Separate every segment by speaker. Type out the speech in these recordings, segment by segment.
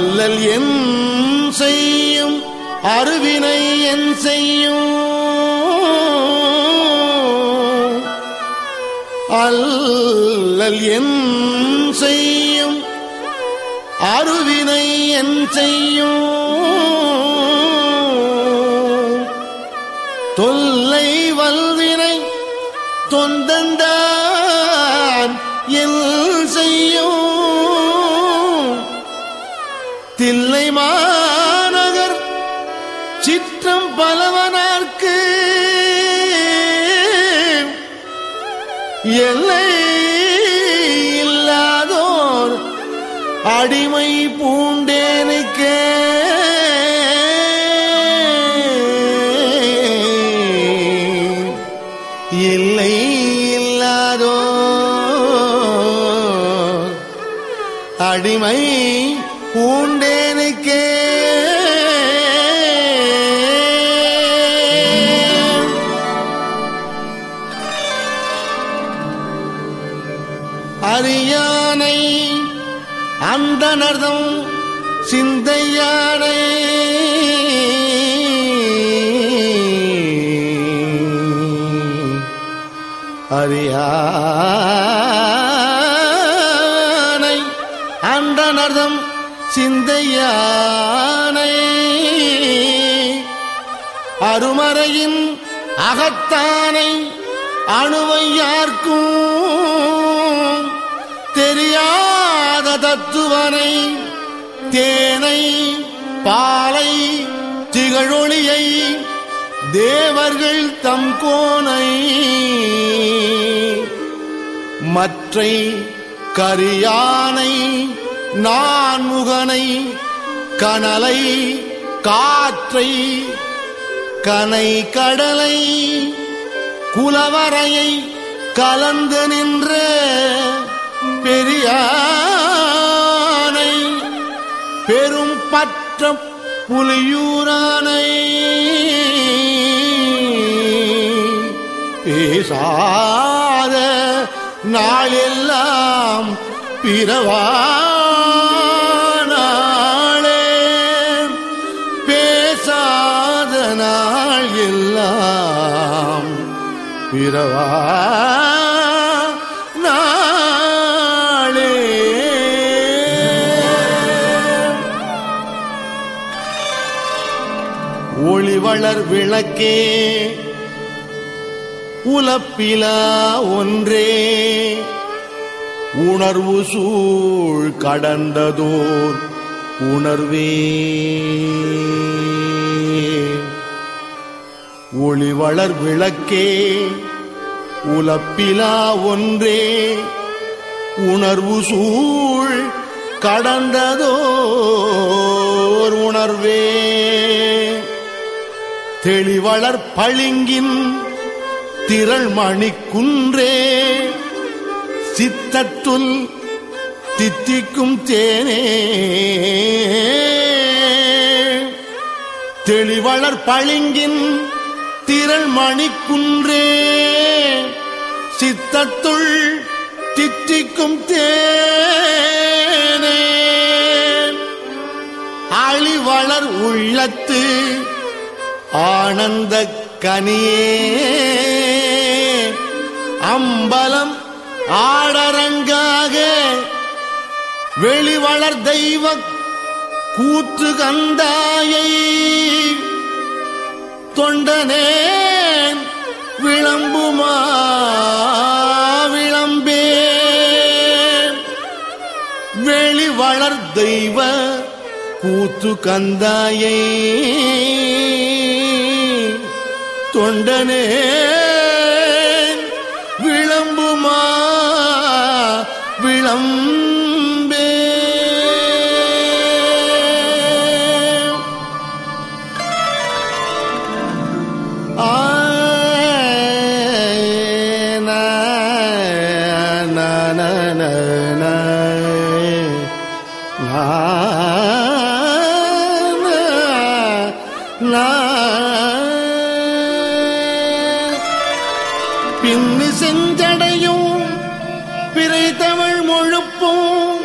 Speaker 1: அல்லல் என் செய்யும் அருவினை என் செய்யும். அல்லல் என் செய்யும் அருவினை என் செய்யும். தொல்லை வல்வினை தொந்தந்தான் என் அடிமை பூண்டேனுக்கே அரியானை அந்த நர்தம் சிந்தையானை. அறியா சிந்தையானை. அருமறையின் அகத்தானை அணுவை யார்க்கும் தெரியாத தத்துவனை தேனை பாலை திகழொளியை தேவர்கள் தம் கோனை. மற்றை கரியானை நான்முகனை கனலை காற்றை கனை கடலை குலவரையை கலந்து நின்ற பெரியானை பெரும் பற்ற புலியூரானை பேசாத நாளெல்லாம் பிறவா நாள் எல்லாம் பிறவா? நாளே. ஒளிவளர் விளக்கே உலப்பிலா ஒன்றே. உணர்வு சூழ் கடந்ததோர் உணர்வே. ஒளிவளர் விளக்கே உலப்பிலா ஒன்றே. உணர்வு சூழ் கடந்ததோர் உணர்வே. தெளிவளர் பளிங்கின் திரள் மணிக்குன்றே. சித்தத்துள் தித்திக்கும் தேனே. தெளிவளர் பளிங்கின் திரள் மணிக்குன்றே. சித்தத்துள் தித்திக்கும் தேனே. அழிவளர் உள்ளத்து ஆனந்த கனியே. அம்பலம் ஆடரங்காக வெளிவளர் தெய்வ கூற்று கந்தாயை. தொண்டனே விளம்புமா விளம்பே வெளி வளர் தெய்வ கூத்து கந்தாயை. தொண்டனே பின்னு செஞ்சடையும் பிறை தமிழ் முழுப்பும்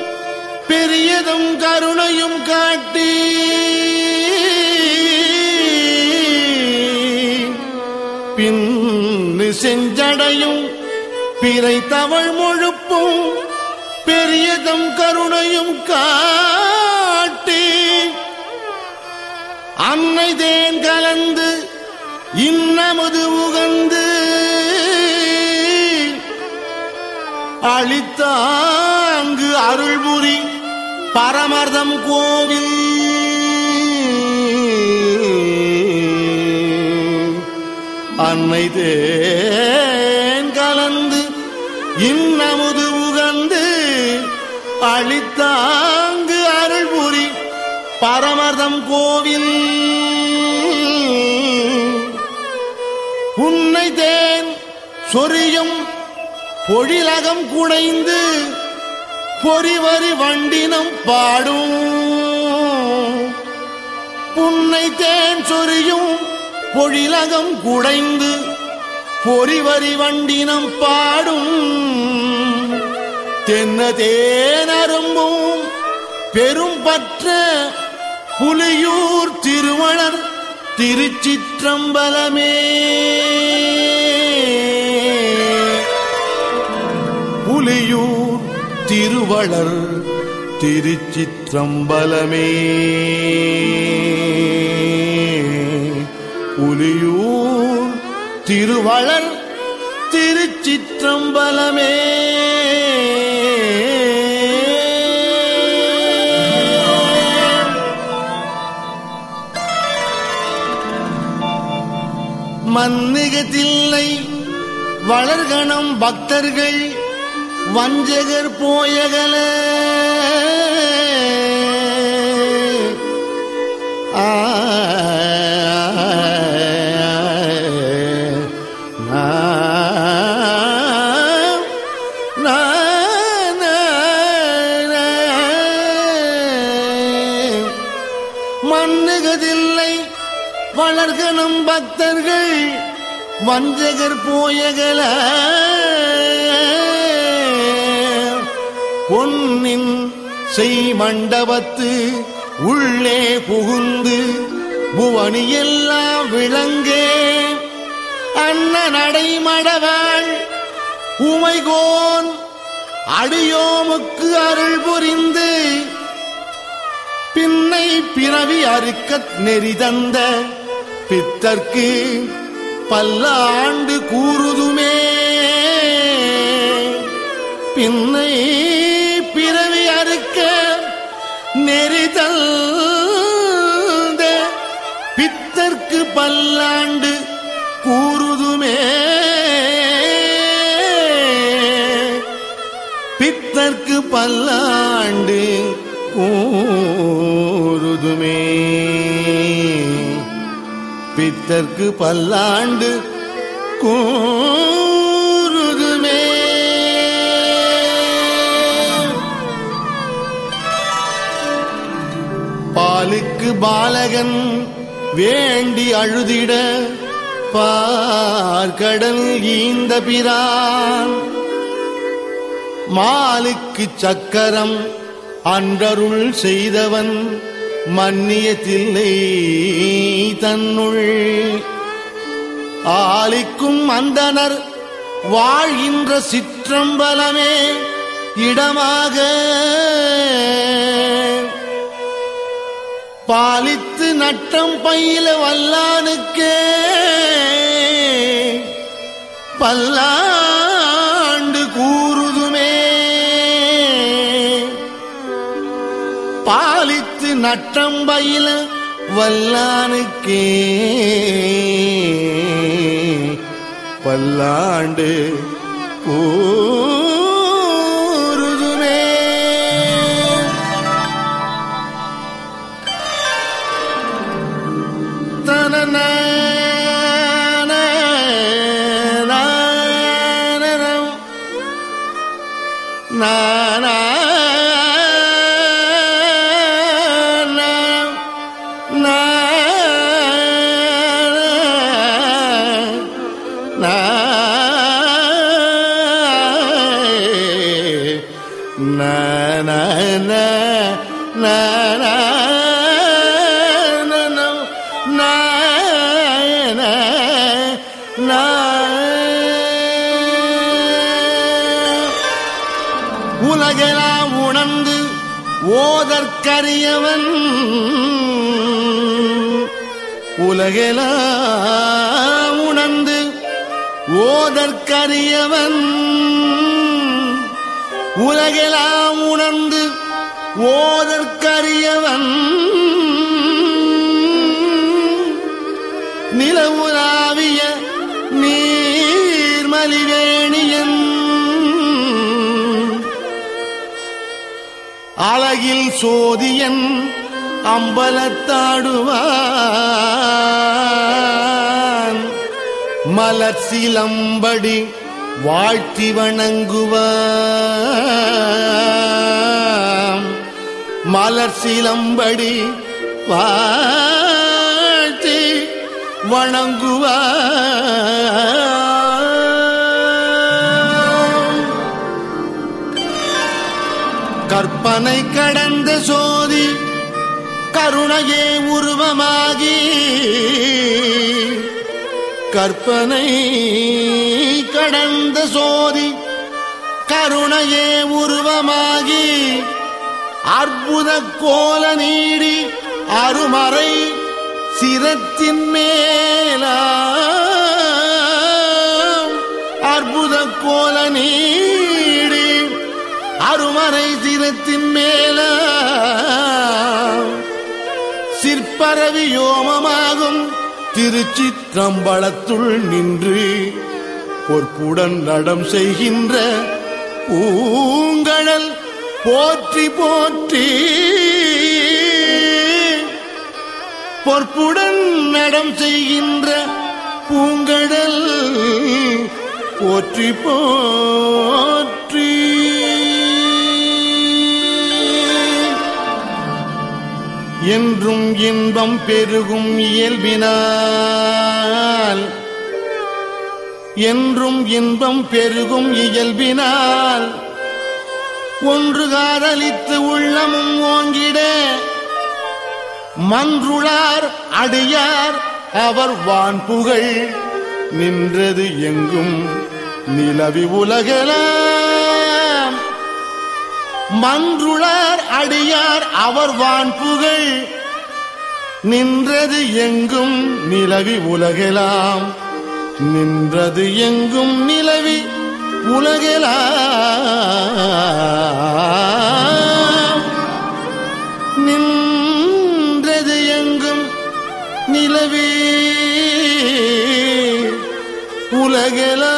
Speaker 1: பெரியதும் கருணையும் காட்டி. பின்னு செஞ்சடையும் பிறை தவழ் முழுப்பும் பெரியதம் கருணையும் காட்டி அன்னை தேன் கலந்து இன்னமது உகந்து அளித்தாங்கு அருள்புரி பரமர்தம் கோவில். அன்னை தேன் கலந்து இன்னமுது உகந்து அழித்தாங்கு அருள்புரி பரமர்தம் கோவில். உன்னை தேன் சொரியும் பொழிலகம் குடைந்து பொறிவரி வண்டினம் பாடும். புன்னை தேன் சொரியும் பொழிலகம் குடைந்து பொறிவரி வண்டினம் பாடும். தென்ன தேனரும்பும் பெரும் பற்ற புலியூர் திருவளர் திருச்சிற்றம்பலமே. புலியூர் திருவளர் திருச்சிற்றம்பலமே. புலியூர் திருவளர் திருச்சிற்றம்பலமே. மன்னிகத்தில்லை வளர்கணம் பக்தர்கள் வஞ்சகர் போயகல. ஆ, வஞ்சகர் போயகல. பொன்னின் செய் மண்டபத்து உள்ளே புகுந்து புவனி எல்லாம் விளங்கே. அன்ன நடைமடவாள் உமைகோன் அடியோமுக்கு அருள் புரிந்து பின்னை பிறவி அறுக்கத் நெறி தந்த பித்தர்க்கு பல்லாண்டு கூறுதுமே. பின்னை பிறவி அறுக்க நெறிதல் பித்தற்கு பல்லாண்டு கூறுதுமே. பித்தற்கு பல்லாண்டு கூறுதுமே. பித்தர்க்கு பல்லாண்டு கூறுதுமே. பாலுக்கு பாலகன் வேண்டி அழுதிட பார்க்கடல் ஈந்த பிரான். மாலுக்கு சக்கரம் அன்றருள் செய்தவன் மன்னியத்தில்லை தன்னுள். ஆலிக்கும் அந்தனர் வாழ்கின்ற சிற்றம்பலமே இடமாக. பாலித்து நட்டம் பயில வல்லானுக்கே. பல்லா பாலித்து வல்லானுக்கே பல்லாண்டு கூறுதுமே தனன நான் உலகெல்லாம் உணர்ந்து ஓதற்கரியவன். உலகெல்லாம் உணர்ந்து ஓதற்கரியவன். உலகெல்லாம் உணர்ந்து ஓதற்கரியவன் நிலவுலாவிய நீர்மலிவேணியன். அழகில் சோதியன் அம்பலத்தாடுவான். மலர் சிலம்படி வாழ்த்தி வணங்குவான். மலர் சீலம்படி வாழ்த்தி வணங்குவார். கற்பனை கடந்த சோதி கருணையே உருவமாகி கற்பனை கடந்த சோதி கருணையே உருவமாகி அற்புத கோல நீடி அருமறை சிரத்தின் மேலா. அற்புத கோல நீடி அருமறை சிரத்தின் மேல. சிற்பரவி யோமமாகும் திருச்சிற்றம்பலத்துள் நின்று பொற்புடன் நடம் செய்கின்ற பூங்கடல் போற்றி போற்றி. பொற்புடன் நடம் செய்கின்ற பூங்கடல் போற்றி போற்றி. என்றும் இன்பம் பெருகும் இயல்பினால். என்றும் இன்பம் பெருகும் இயல்பினால். ஒன்று காதலித்து உள்ளமும் ஓங்கிட. மன்றுளார் அடியார் அவர் வான் புகழ். நின்றது எங்கும் நிலவி உலகலாம். மன்றுளார் அடியார் அவர் வான் புகழ். நின்றது எங்கும் நிலவி உலகலாம். நின்றது எங்கும் நிலவி உலகலாம் நின்றது எங்கும் நிலவே. உலகலாம்